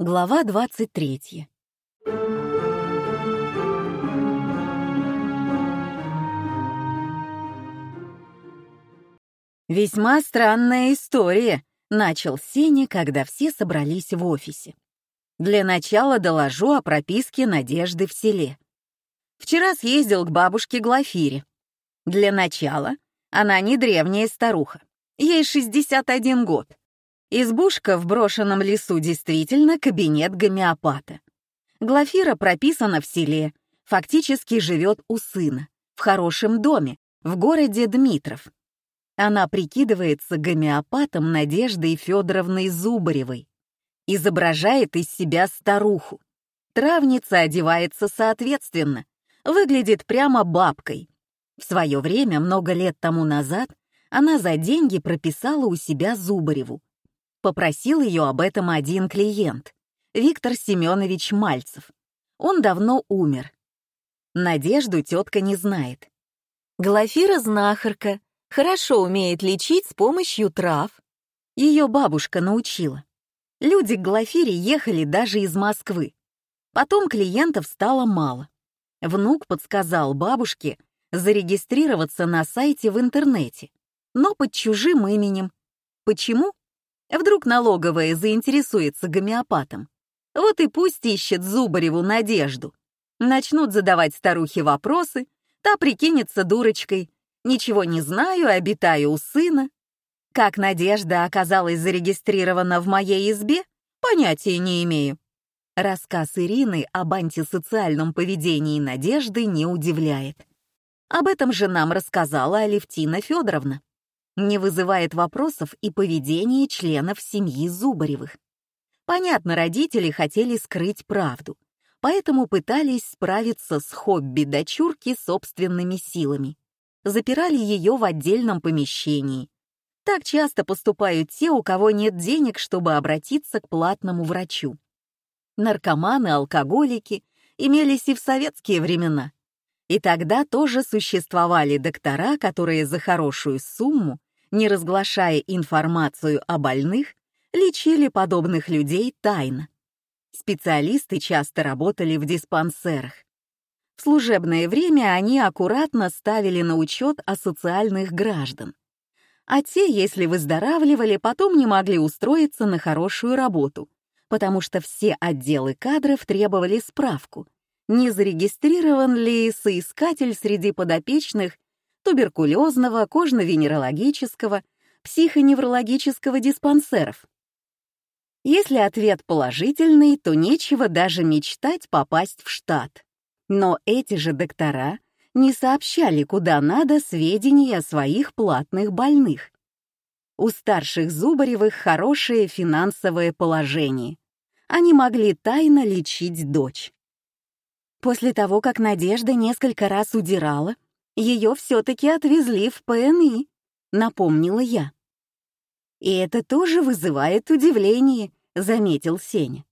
Глава 23. «Весьма странная история», — начал Сеня, когда все собрались в офисе. «Для начала доложу о прописке Надежды в селе. Вчера съездил к бабушке Глафире. Для начала она не древняя старуха, ей 61 год. Избушка в брошенном лесу действительно кабинет гомеопата. Глафира прописана в селе, фактически живет у сына, в хорошем доме, в городе Дмитров. Она прикидывается гомеопатом Надеждой Федоровной Зубаревой. Изображает из себя старуху. Травница одевается соответственно, выглядит прямо бабкой. В свое время, много лет тому назад, она за деньги прописала у себя Зубареву, Попросил ее об этом один клиент, Виктор Семенович Мальцев. Он давно умер. Надежду тетка не знает. Глафира знахарка, хорошо умеет лечить с помощью трав. Ее бабушка научила. Люди к Глафире ехали даже из Москвы. Потом клиентов стало мало. Внук подсказал бабушке зарегистрироваться на сайте в интернете, но под чужим именем. Почему? Вдруг налоговая заинтересуется гомеопатом. Вот и пусть ищет Зубареву надежду. Начнут задавать старухе вопросы, та прикинется дурочкой. Ничего не знаю, обитаю у сына. Как Надежда оказалась зарегистрирована в моей избе, понятия не имею. Рассказ Ирины об антисоциальном поведении Надежды не удивляет. Об этом же нам рассказала Алевтина Федоровна не вызывает вопросов и поведение членов семьи Зубаревых. Понятно, родители хотели скрыть правду, поэтому пытались справиться с хобби дочурки собственными силами. Запирали ее в отдельном помещении. Так часто поступают те, у кого нет денег, чтобы обратиться к платному врачу. Наркоманы, алкоголики имелись и в советские времена. И тогда тоже существовали доктора, которые за хорошую сумму не разглашая информацию о больных, лечили подобных людей тайно. Специалисты часто работали в диспансерах. В служебное время они аккуратно ставили на учет асоциальных граждан. А те, если выздоравливали, потом не могли устроиться на хорошую работу, потому что все отделы кадров требовали справку, не зарегистрирован ли соискатель среди подопечных туберкулезного, кожно-венерологического, психоневрологического диспансеров. Если ответ положительный, то нечего даже мечтать попасть в штат. Но эти же доктора не сообщали куда надо сведения о своих платных больных. У старших Зубаревых хорошее финансовое положение. Они могли тайно лечить дочь. После того, как Надежда несколько раз удирала, ее все-таки отвезли в ПНИ», — напомнила я. «И это тоже вызывает удивление», — заметил Сеня.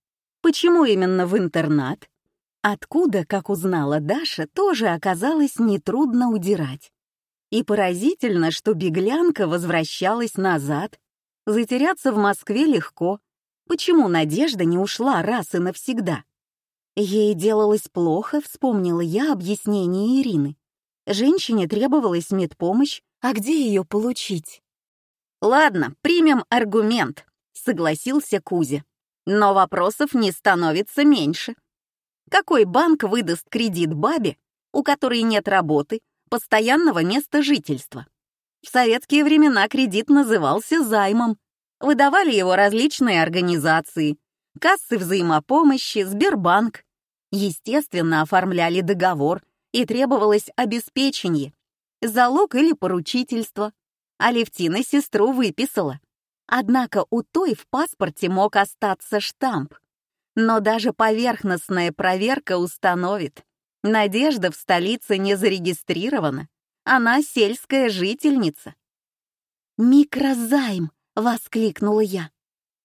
«Почему именно в интернат?» Откуда, как узнала Даша, тоже оказалось нетрудно удирать. И поразительно, что беглянка возвращалась назад. Затеряться в Москве легко. Почему Надежда не ушла раз и навсегда? Ей делалось плохо, вспомнила я объяснение Ирины. Женщине требовалась медпомощь, а где ее получить? «Ладно, примем аргумент», — согласился Кузя. «Но вопросов не становится меньше. Какой банк выдаст кредит бабе, у которой нет работы, постоянного места жительства? В советские времена кредит назывался займом. Выдавали его различные организации, кассы взаимопомощи, Сбербанк. Естественно, оформляли договор — и требовалось обеспечение, залог или поручительство. Алевтина сестру выписала. Однако у той в паспорте мог остаться штамп. Но даже поверхностная проверка установит. Надежда в столице не зарегистрирована. Она сельская жительница. «Микрозайм!» — воскликнула я.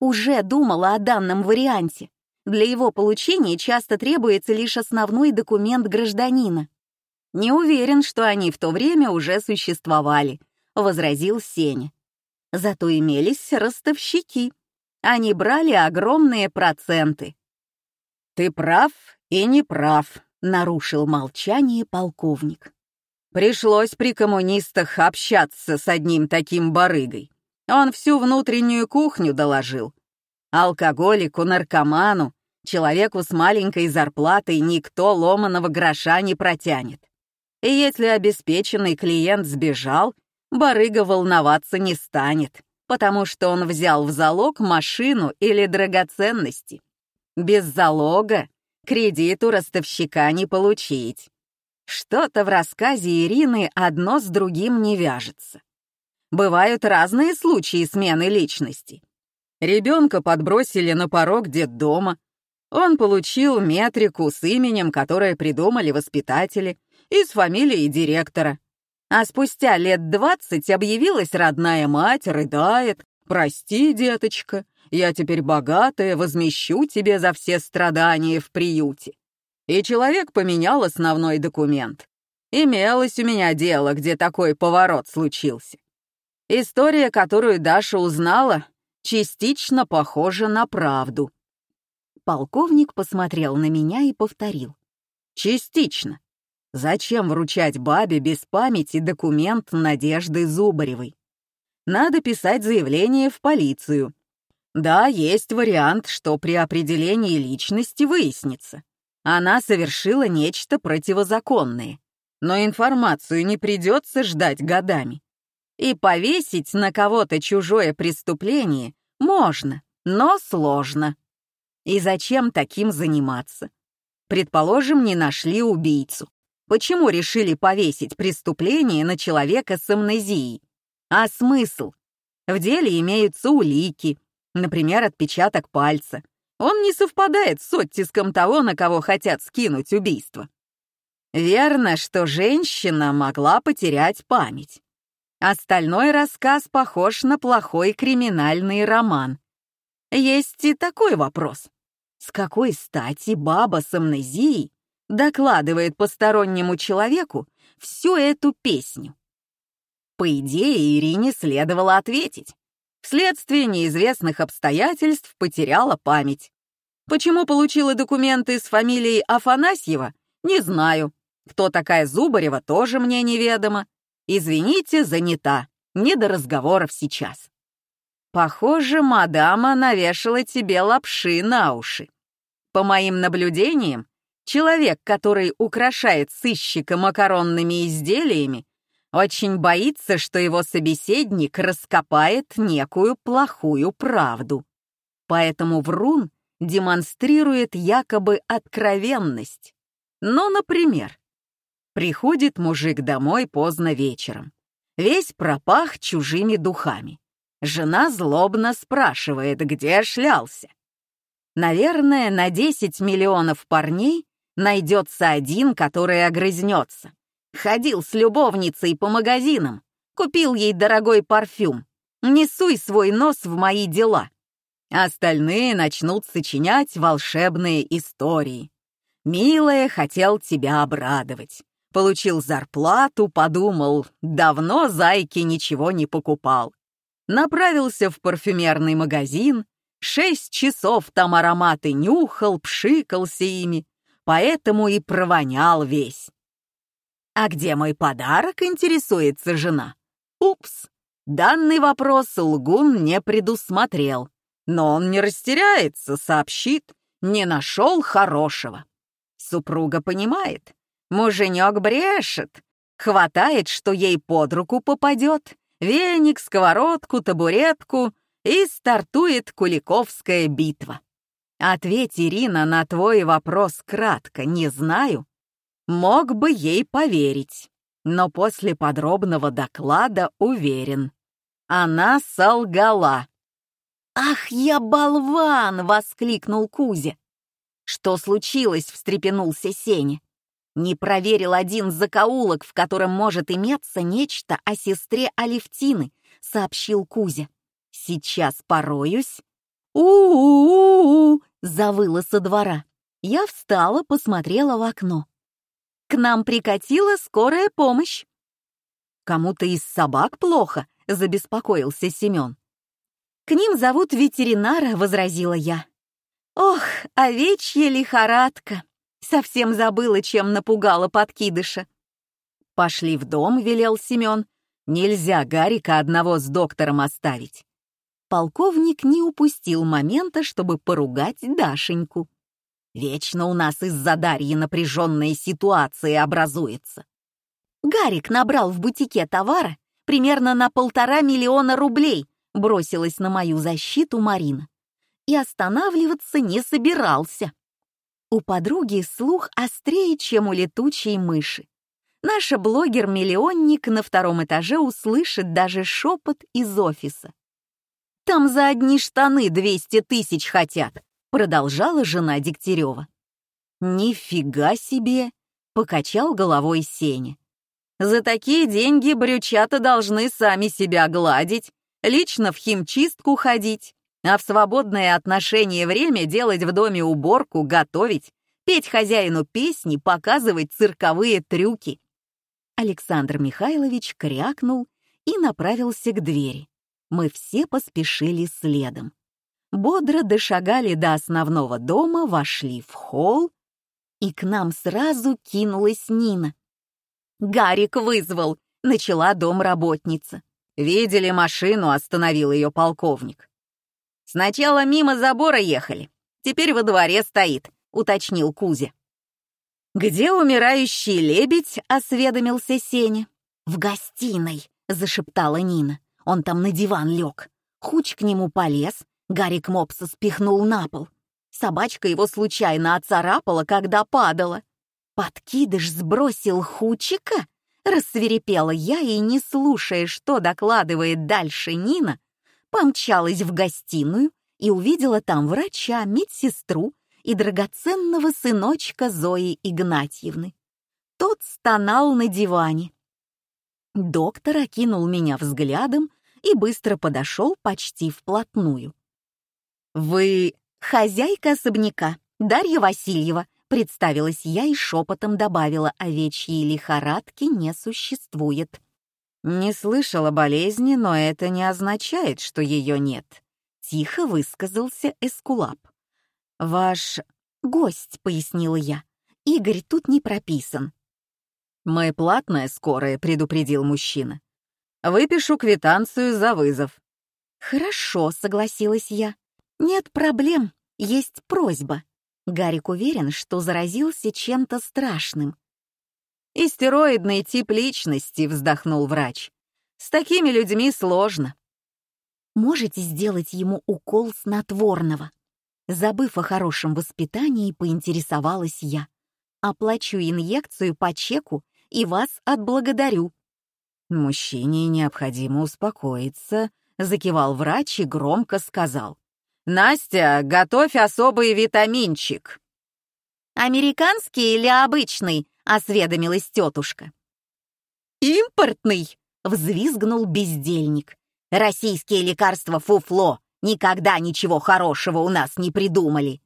Уже думала о данном варианте. Для его получения часто требуется лишь основной документ гражданина. «Не уверен, что они в то время уже существовали», — возразил Сеня. «Зато имелись ростовщики. Они брали огромные проценты. «Ты прав и не прав», — нарушил молчание полковник. «Пришлось при коммунистах общаться с одним таким барыгой. Он всю внутреннюю кухню доложил. Алкоголику, наркоману, человеку с маленькой зарплатой никто ломаного гроша не протянет. И если обеспеченный клиент сбежал, барыга волноваться не станет, потому что он взял в залог машину или драгоценности. Без залога кредит у ростовщика не получить. Что-то в рассказе Ирины одно с другим не вяжется. Бывают разные случаи смены личности. Ребенка подбросили на порог детдома. Он получил метрику с именем, которое придумали воспитатели, и с фамилией директора. А спустя лет двадцать объявилась родная мать, рыдает. «Прости, деточка, я теперь богатая, возмещу тебе за все страдания в приюте». И человек поменял основной документ. Имелось у меня дело, где такой поворот случился. История, которую Даша узнала, частично похожа на правду. Полковник посмотрел на меня и повторил. Частично. Зачем вручать бабе без памяти документ Надежды Зубаревой? Надо писать заявление в полицию. Да, есть вариант, что при определении личности выяснится. Она совершила нечто противозаконное. Но информацию не придется ждать годами. И повесить на кого-то чужое преступление можно, но сложно. И зачем таким заниматься? Предположим, не нашли убийцу. Почему решили повесить преступление на человека с амнезией? А смысл? В деле имеются улики, например, отпечаток пальца. Он не совпадает с оттиском того, на кого хотят скинуть убийство. Верно, что женщина могла потерять память. Остальной рассказ похож на плохой криминальный роман. Есть и такой вопрос. С какой стати баба с амнезией докладывает постороннему человеку всю эту песню. По идее, Ирине следовало ответить. Вследствие неизвестных обстоятельств потеряла память. Почему получила документы с фамилией Афанасьева, не знаю. Кто такая Зубарева, тоже мне неведомо. Извините, занята. Не до разговоров сейчас. Похоже, мадама навешала тебе лапши на уши. По моим наблюдениям, Человек, который украшает сыщика макаронными изделиями, очень боится, что его собеседник раскопает некую плохую правду. Поэтому врун демонстрирует якобы откровенность. Ну, например, приходит мужик домой поздно вечером. Весь пропах чужими духами. Жена злобно спрашивает, где шлялся. Наверное, на 10 миллионов парней найдется один, который огрызнется. Ходил с любовницей по магазинам, купил ей дорогой парфюм. Не суй свой нос в мои дела. Остальные начнут сочинять волшебные истории. «Милая, хотел тебя обрадовать. Получил зарплату, подумал, давно зайки ничего не покупал. Направился в парфюмерный магазин, шесть часов там ароматы нюхал, пшикался ими, поэтому и провонял весь. «А где мой подарок?» — интересуется жена. «Упс, данный вопрос лгун не предусмотрел. Но он не растеряется, сообщит, не нашел хорошего. Супруга понимает, муженек брешет, хватает, что ей под руку попадет, веник, сковородку, табуретку, и стартует Куликовская битва. Ответь, Ирина, на твой вопрос кратко, не знаю. Мог бы ей поверить, но после подробного доклада уверен. Она солгала. «Ах, я болван!» — воскликнул Кузя. «Что случилось?» — встрепенулся Сеня. «Не проверил один закоулок, в котором может иметься нечто о сестре Алевтины», — сообщил Кузя. «Сейчас пороюсь». «У-у-у-у!» Завыла со двора. Я встала, посмотрела в окно. К нам прикатила скорая помощь. Кому-то из собак плохо, забеспокоился Семен. К ним зовут ветеринара, возразила я. Ох, овечья лихорадка. Совсем забыла, чем напугала подкидыша. Пошли в дом, велел Семен. Нельзя Гарика одного с доктором оставить. Полковник не упустил момента, чтобы поругать Дашеньку. Вечно у нас из-за Дарьи напряженная ситуация образуется. Гарик набрал в бутике товара примерно на полтора миллиона рублей, бросилась на мою защиту Марина. И останавливаться не собирался. У подруги слух острее, чем у летучей мыши. Наша блогер-миллионник на втором этаже услышит даже шепот из офиса. «Там за одни штаны 200 тысяч хотят», продолжала жена Дегтярева. «Нифига себе!» — покачал головой Сеня. «За такие деньги брючата должны сами себя гладить, лично в химчистку ходить, а в свободное отношение время делать в доме уборку, готовить, петь хозяину песни, показывать цирковые трюки. Александр Михайлович крякнул и направился к двери. Мы все поспешили следом. Бодро дошагали до основного дома, вошли в холл, и к нам сразу кинулась Нина. «Гарик вызвал», — начала домработница. «Видели машину», — остановил ее полковник. «Сначала мимо забора ехали, теперь во дворе стоит», — уточнил Кузя. «Где умирающий лебедь?» — осведомился Сеня. «В гостиной», — зашептала Нина. «Он там на диван лег. Хуч к нему полез, Гарик Мопса спихнул на пол. Собачка его случайно оцарапала, когда падала. Подкидыш сбросил Хучика?» Рассверепела я и, не слушая, что докладывает дальше Нина, помчалась в гостиную и увидела там врача, медсестру и драгоценного сыночка Зои Игнатьевны. Тот стонал на диване. Доктор окинул меня взглядом и быстро подошел почти вплотную. «Вы хозяйка особняка, Дарья Васильева», представилась я и шепотом добавила, овечьей лихорадки не существует. «Не слышала болезни, но это не означает, что ее нет», — тихо высказался Эскулап. «Ваш гость», — пояснила я. «Игорь тут не прописан». «Мы платная скорая», — предупредил мужчина. «Выпишу квитанцию за вызов». «Хорошо», — согласилась я. «Нет проблем, есть просьба». Гарик уверен, что заразился чем-то страшным. «Истероидный тип личности», — вздохнул врач. «С такими людьми сложно». «Можете сделать ему укол снотворного?» Забыв о хорошем воспитании, поинтересовалась я. «Оплачу инъекцию по чеку и вас отблагодарю». «Мужчине необходимо успокоиться», — закивал врач и громко сказал. «Настя, готовь особый витаминчик». «Американский или обычный?» — осведомилась тетушка. «Импортный!» — взвизгнул бездельник. «Российские лекарства фуфло! Никогда ничего хорошего у нас не придумали!»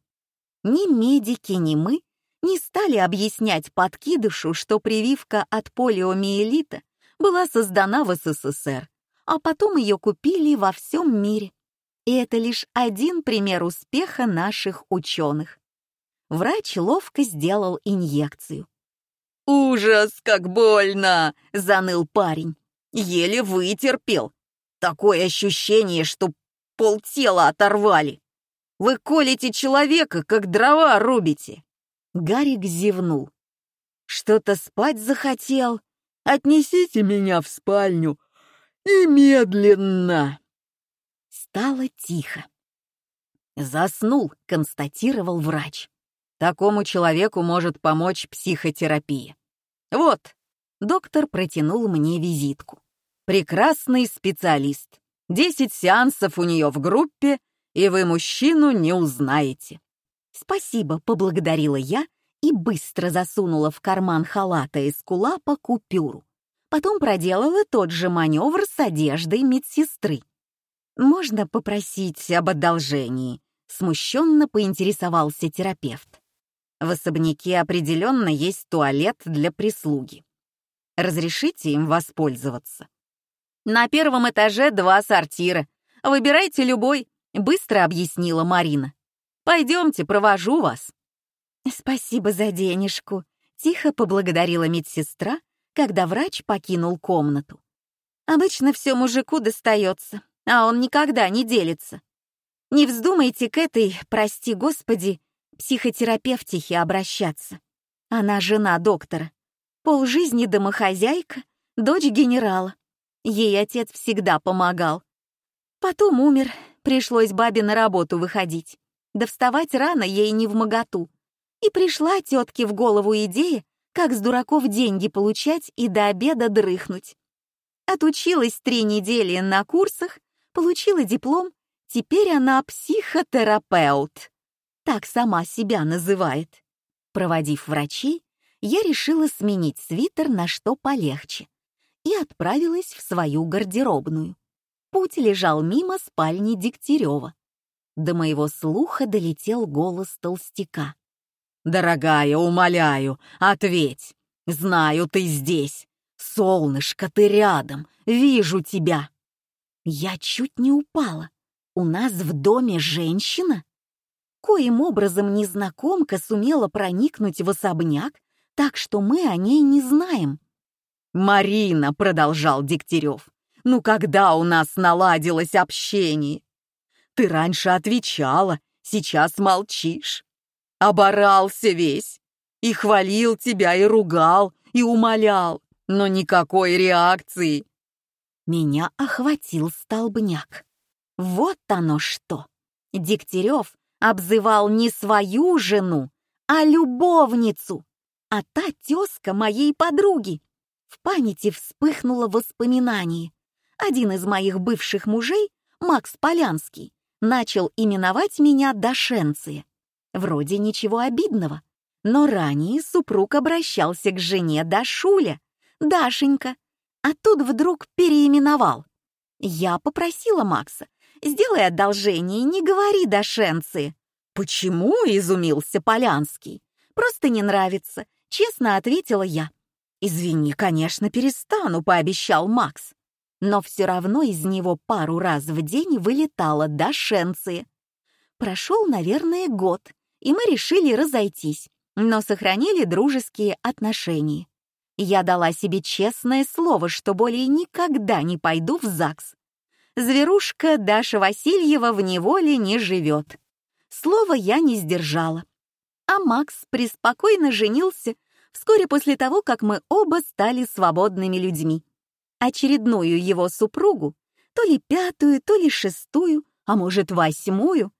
Ни медики, ни мы не стали объяснять подкидышу, что прививка от полиомиелита была создана в СССР, а потом ее купили во всем мире. И это лишь один пример успеха наших ученых. Врач ловко сделал инъекцию. «Ужас, как больно!» — заныл парень. «Еле вытерпел. Такое ощущение, что полтела оторвали. Вы колите человека, как дрова рубите». Гарик зевнул. «Что-то спать захотел? Отнесите меня в спальню. Немедленно!» Стало тихо. «Заснул», — констатировал врач. «Такому человеку может помочь психотерапия. Вот». Доктор протянул мне визитку. «Прекрасный специалист. Десять сеансов у нее в группе, и вы мужчину не узнаете». «Спасибо», — поблагодарила я и быстро засунула в карман халата из кулапа купюру. Потом проделала тот же маневр с одеждой медсестры. «Можно попросить об одолжении?» — смущенно поинтересовался терапевт. «В особняке определенно есть туалет для прислуги. Разрешите им воспользоваться?» «На первом этаже два сортира. Выбирайте любой», — быстро объяснила Марина. «Пойдемте, провожу вас». «Спасибо за денежку», — тихо поблагодарила медсестра, когда врач покинул комнату. «Обычно все мужику достается, а он никогда не делится. Не вздумайте к этой, прости господи, психотерапевтихе обращаться. Она жена доктора, полжизни домохозяйка, дочь генерала. Ей отец всегда помогал. Потом умер, пришлось бабе на работу выходить. Да вставать рано ей не в моготу. И пришла тетке в голову идея, как с дураков деньги получать и до обеда дрыхнуть. Отучилась три недели на курсах, получила диплом, теперь она психотерапевт. Так сама себя называет. Проводив врачей, я решила сменить свитер на что полегче и отправилась в свою гардеробную. Путь лежал мимо спальни Дегтярева. До моего слуха долетел голос толстяка. «Дорогая, умоляю, ответь. Знаю, ты здесь. Солнышко, ты рядом. Вижу тебя». Я чуть не упала. У нас в доме женщина? Коим образом незнакомка сумела проникнуть в особняк, так что мы о ней не знаем. «Марина», — продолжал Дегтярев, — «ну когда у нас наладилось общение? Ты раньше отвечала, сейчас молчишь. Оборался весь. И хвалил тебя, и ругал, и умолял, но никакой реакции. Меня охватил столбняк. Вот оно что. Дегтярев обзывал не свою жену, а любовницу, а та тезка моей подруги. В памяти вспыхнуло воспоминание. Один из моих бывших мужей, Макс Полянский, начал именовать меня Дашенция. Вроде ничего обидного, но ранее супруг обращался к жене Дашуля, Дашенька, а тут вдруг переименовал. Я попросила Макса, сделай одолжение, не говори Дашенции. «Почему?» — изумился Полянский. «Просто не нравится», — честно ответила я. «Извини, конечно, перестану», — пообещал Макс. Но все равно из него пару раз в день вылетало Дашенции. Прошел, наверное, год, и мы решили разойтись, но сохранили дружеские отношения. Я дала себе честное слово, что более никогда не пойду в ЗАГС. Зверушка Даша Васильева в неволе не живет. Слово я не сдержала. А Макс преспокойно женился вскоре после того, как мы оба стали свободными людьми. Очередную его супругу, то ли пятую, то ли шестую, а может восьмую,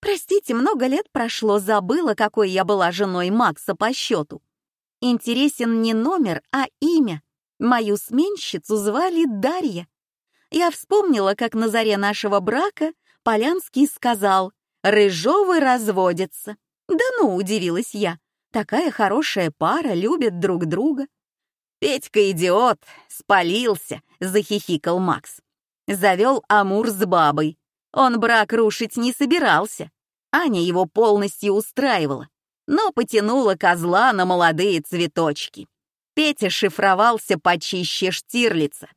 Простите, много лет прошло, забыла, какой я была женой Макса по счету. Интересен не номер, а имя. Мою сменщицу звали Дарья. Я вспомнила, как на заре нашего брака Полянский сказал «Рыжовы разводятся». «Да ну», — удивилась я, — «такая хорошая пара, любят друг друга». «Петька идиот, спалился», — захихикал Макс. Завел Амур с бабой, он брак рушить не собирался. Аня его полностью устраивала, но потянула козла на молодые цветочки. Петя шифровался почище Штирлица.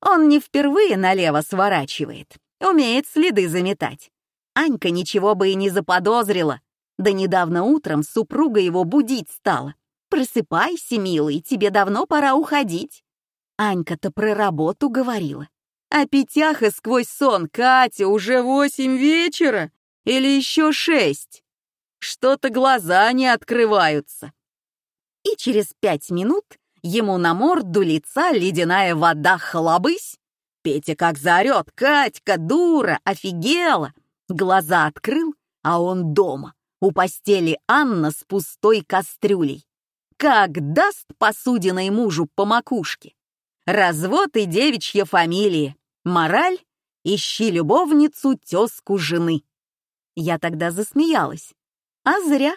Он не впервые налево сворачивает, умеет следы заметать. Анька ничего бы и не заподозрила. Да недавно утром супруга его будить стала. «Просыпайся, милый, тебе давно пора уходить». Анька-то про работу говорила. А Петяха сквозь сон, Катя, уже восемь вечера? Или еще шесть? Что-то глаза не открываются. И через пять минут ему на морду лица ледяная вода хлобысь. Петя как заорет, Катька, дура, офигела. Глаза открыл, а он дома. У постели Анна с пустой кастрюлей. Как даст посудиной мужу по макушке. Развод и девичья фамилия. Мораль — ищи любовницу, тезку жены. Я тогда засмеялась. А зря,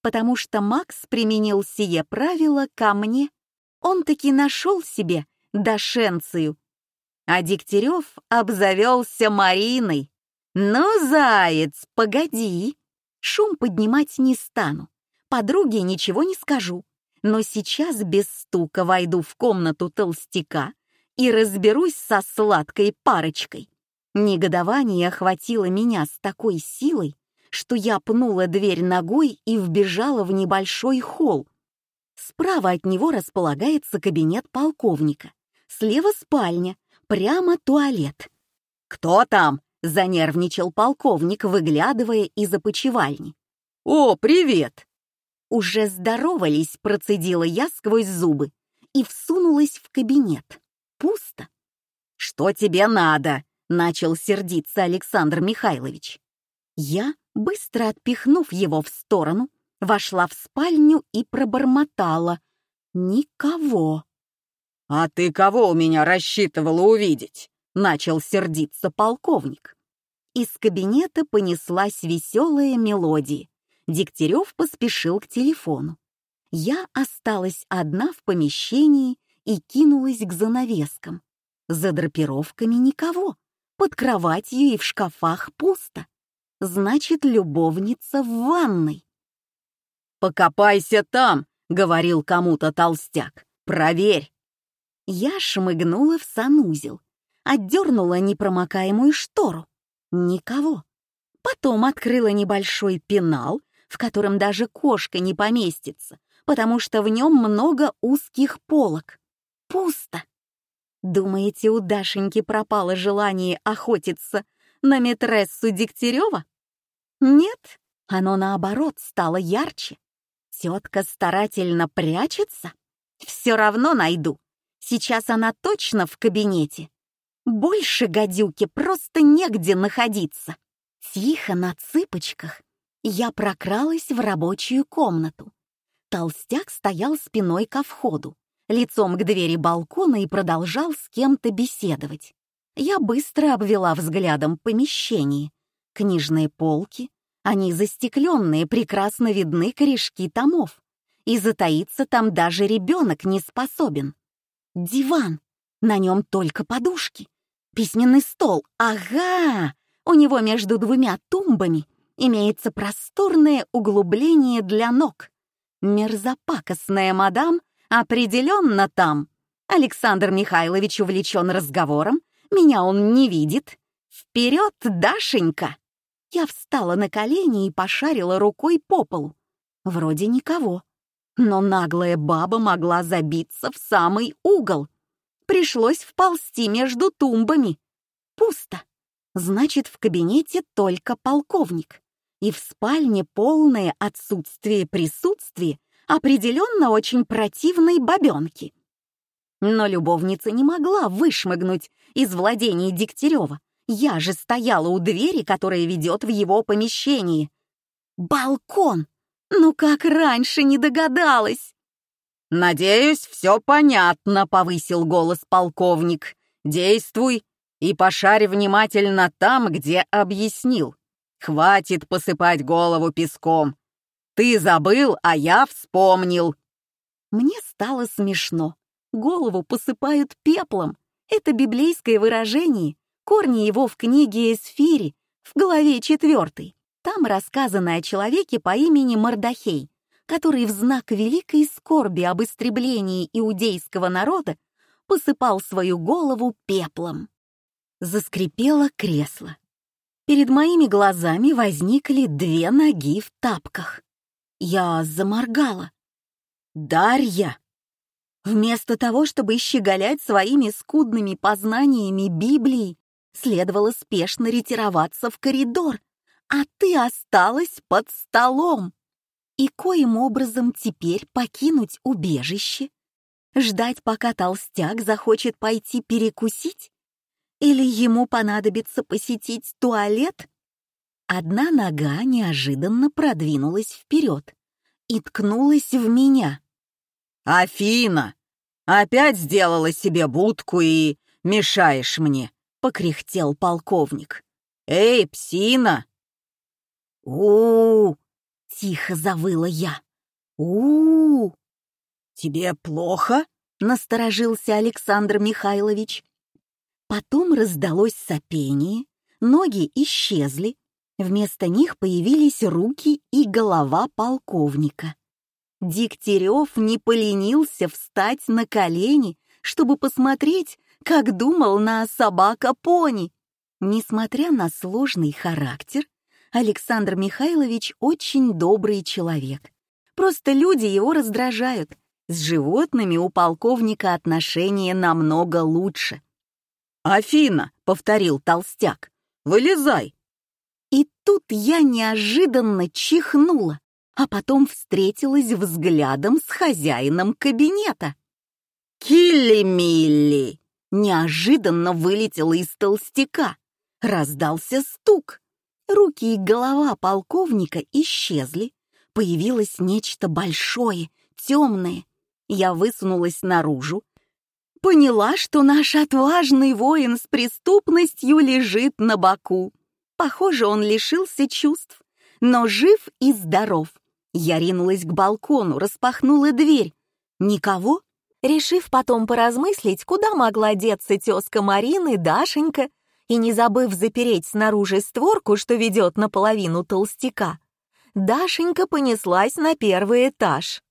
потому что Макс применил сие правило ко мне. Он таки нашел себе дошенцию. А Дегтярев обзавелся Мариной. «Ну, заяц, погоди!» Шум поднимать не стану. Подруге ничего не скажу. Но сейчас без стука войду в комнату толстяка и разберусь со сладкой парочкой. Негодование охватило меня с такой силой, что я пнула дверь ногой и вбежала в небольшой холл. Справа от него располагается кабинет полковника, слева спальня, прямо туалет. «Кто там?» — занервничал полковник, выглядывая из опочивальни. «О, привет!» Уже здоровались, процедила я сквозь зубы и всунулась в кабинет. Пусто. «Что тебе надо?» — начал сердиться Александр Михайлович. Я, быстро отпихнув его в сторону, вошла в спальню и пробормотала. «Никого». «А ты кого у меня рассчитывала увидеть?» — начал сердиться полковник. Из кабинета понеслась веселая мелодия. Дегтярев поспешил к телефону. Я осталась одна в помещении и кинулась к занавескам. За драпировками никого, под кроватью и в шкафах пусто. Значит, любовница в ванной. «Покопайся там», — говорил кому-то толстяк. «Проверь». Я шмыгнула в санузел, отдернула непромокаемую штору. Никого. Потом открыла небольшой пенал, в котором даже кошка не поместится, потому что в нем много узких полок. Пусто. Думаете, у Дашеньки пропало желание охотиться на метрессу Дегтярева? Нет, оно наоборот стало ярче. Тетка старательно прячется? Все равно найду. Сейчас она точно в кабинете. Больше гадюки просто негде находиться. Тихо на цыпочках я прокралась в рабочую комнату. Толстяк стоял спиной ко входу, лицом к двери балкона и продолжал с кем-то беседовать. Я быстро обвела взглядом помещение. Книжные полки, они застекленные, прекрасно видны корешки томов. И затаиться там даже ребенок не способен. Диван. На нем только подушки. Письменный стол. Ага! У него между двумя тумбами имеется просторное углубление для ног. Мерзопакостная мадам определенно там. Александр Михайлович увлечен разговором, меня он не видит. Вперед, Дашенька! Я встала на колени и пошарила рукой по полу. Вроде никого но наглая баба могла забиться в самый угол. Пришлось вползти между тумбами. Пусто. Значит, в кабинете только полковник. И в спальне полное отсутствие присутствия определенно очень противной бабенки. Но любовница не могла вышмыгнуть из владений Дегтярева. Я же стояла у двери, которая ведет в его помещение. Балкон! Ну как раньше не догадалась? «Надеюсь, все понятно», — повысил голос полковник. «Действуй и пошарь внимательно там, где объяснил. Хватит посыпать голову песком. Ты забыл, а я вспомнил». Мне стало смешно. Голову посыпают пеплом. Это библейское выражение. Корни его в книге Эсфири, в главе четвертой. Там рассказано о человеке по имени Мардахей, который в знак великой скорби об истреблении иудейского народа посыпал свою голову пеплом. Заскрипело кресло. Перед моими глазами возникли две ноги в тапках. Я заморгала. «Дарья!» Вместо того, чтобы щеголять своими скудными познаниями Библии, следовало спешно ретироваться в коридор, а ты осталась под столом. И коим образом теперь покинуть убежище? Ждать, пока толстяк захочет пойти перекусить? Или ему понадобится посетить туалет? Одна нога неожиданно продвинулась вперед и ткнулась в меня. «Афина, опять сделала себе будку и мешаешь мне», — покряхтел полковник. «Эй, псина, у, тихо завыла я. у Тебе плохо? насторожился Александр Михайлович. Потом раздалось сопение, ноги исчезли, вместо них появились руки и голова полковника. Дегтярев не поленился встать на колени, чтобы посмотреть, как думал на собака-пони. Несмотря на сложный характер, Александр Михайлович очень добрый человек. Просто люди его раздражают. С животными у полковника отношения намного лучше. «Афина», — повторил толстяк, — «вылезай». И тут я неожиданно чихнула, а потом встретилась взглядом с хозяином кабинета. «Килли-милли!» неожиданно вылетела из толстяка. Раздался стук. Руки и голова полковника исчезли. Появилось нечто большое, темное. Я высунулась наружу. Поняла, что наш отважный воин с преступностью лежит на боку. Похоже, он лишился чувств, но жив и здоров. Я ринулась к балкону, распахнула дверь. Никого? Решив потом поразмыслить, куда могла деться тезка Марины, Дашенька, и не забыв запереть снаружи створку, что ведет наполовину толстяка, Дашенька понеслась на первый этаж.